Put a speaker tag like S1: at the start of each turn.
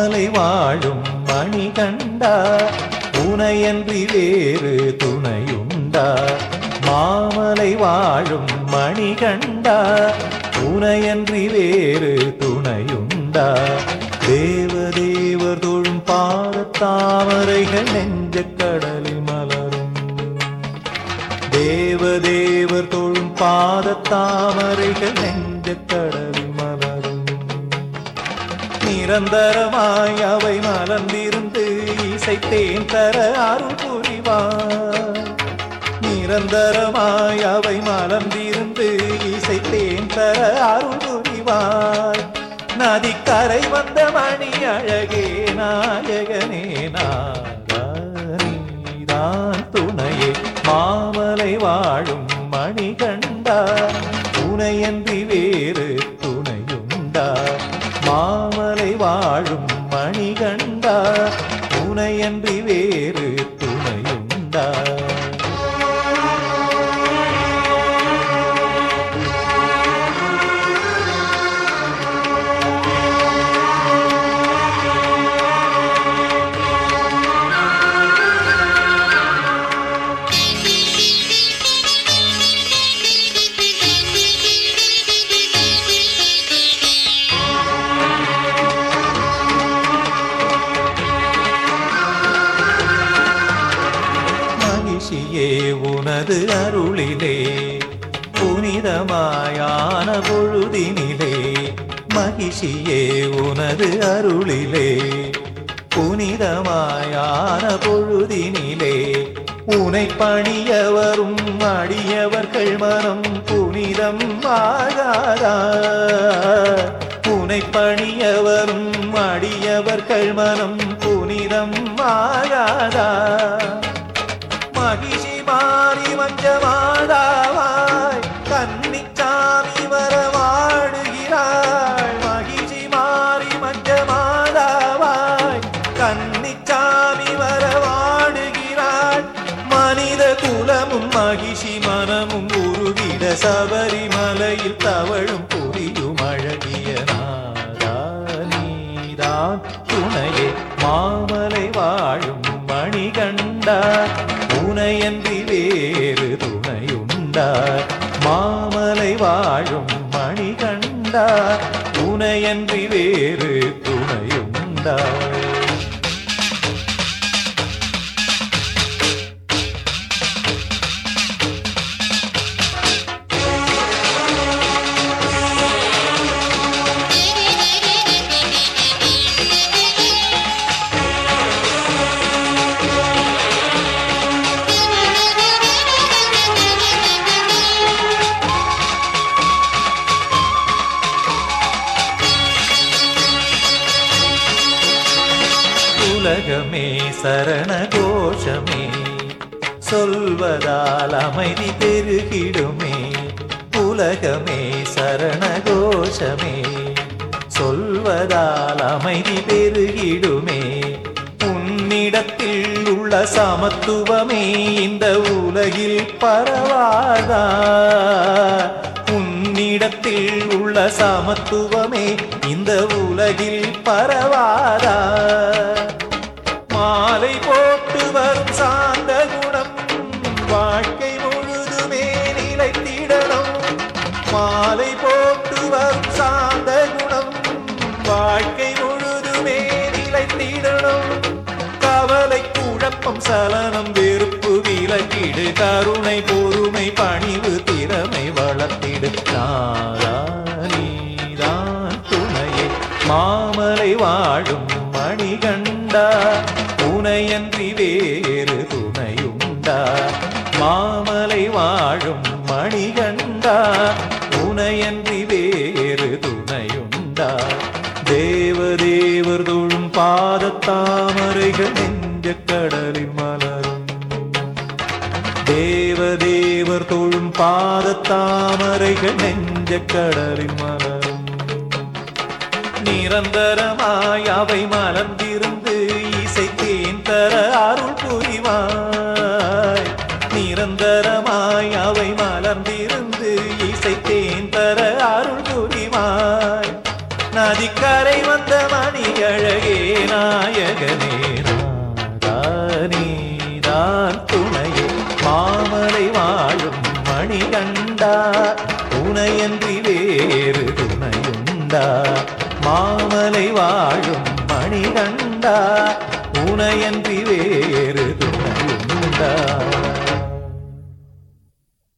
S1: மாலை வாழும் மணிகண்டா உனையன்றி வேறு துணையுண்டா. மாமலை வாழும் மணிகண்டா உனையன்றி வேறு துணையுண்டா. தேவதேவர் தொழும் பாதத்தாமரைகள் நெஞ்ச கடலில் மலரும். தேவதேவர் தொழும் பாதத்தாமரைகள் நெஞ்ச கடலில் நிரந்தரமாய் அவை மலர்ந்திருந்து இசைத்தேன் தர அருள் புரிவார். நிரந்தரமாய் அவை மலர்ந்திருந்து இசைத்தேன் தர அருள் புரிவார். நதிக்கரை வந்த மணி அழகே நாயகனே நாதான் துணையே. மாமலை வாழும் மணிகண்டா துணையன்றி வேறு வாழும் மணிகண்டா துணையன்றி வேறு துணையுண்டா. மகிழ்ச்சியே உனது அருளிலே. புனிதமாயான பொழுதினிலே மகிஷியே உனது அருளிலே. புனிதமாயான பொழுதினிலே உனை பணியவரும் அடியவர்கள் மனம் புனிதம் ஆகாதா. உனை பணியவரும் அடியவர்கள் மனம் புனிதம் ஆகாதா. மாறி மஞ்சமாடாவாய் கன்னிச்சாமி வரவாடுகிறாள் மகிஷி மாறி மஞ்சமாடாவாய் கன்னிச்சாமி வரவாடுகிறாள் மனித குலமும் மகிஷி மனமும் உருவிட சபரிமலையில் தவழும் புரியும் அழகிய நாதா நீதான் துணையே மாமலை வாழும் மணிகண்டா உனையன்றி வாழும் மணிகண்டா துணையன்றி வேறு துணையுண்டா? உலகமே சரண கோஷமே சொல்வதால் அமைதி பெருகிடுமே. உலகமே சரண கோஷமே சொல்வதால் அமைதி பெருகிடுமே. உன்னிடத்தில் உள்ள சமத்துவமே இந்த உலகில் பரவாதா? உன்னிடத்தில் உள்ள சமத்துவமே இந்த உலகில் பரவாதா? சலனம் வெறுப்பு விலக்கிடு. கருணை பொறுமை பணிவு திறமை வளர்த்திடு. நீதான் துணையே. மாமலை வாழும் மணிகண்டா. துணையன்றி வேறு துணையுண்டா. மாமலை வாழும் மணிகண்டா. துணையன்றி வேறு துணையுண்டா. தேவதேவர் தொழும் பாதத்தாமரைகள் நெஞ்ச கடலில் தாமரைகள் நெஞ்ச கடலில் மலரும். நிரந்தரமாய் அவை மலர்ந்திருந்து இசைத்தேன் தர அருள் புரிவாய். நிரந்தரமாய் அவை மலர்ந்திருந்து இசைத்தேன் தர அருள் புரிவாய். நதிக்கரை வந்த மணி அழகே நாயகனே நீதான் துணையே. மாமலை வாழும் மணிகண்டா துணையன்றி வேறு துணையுண்டா. மாமலை வாழும் மணிகண்டா. துணையன்றி வேறு துணையுண்டா.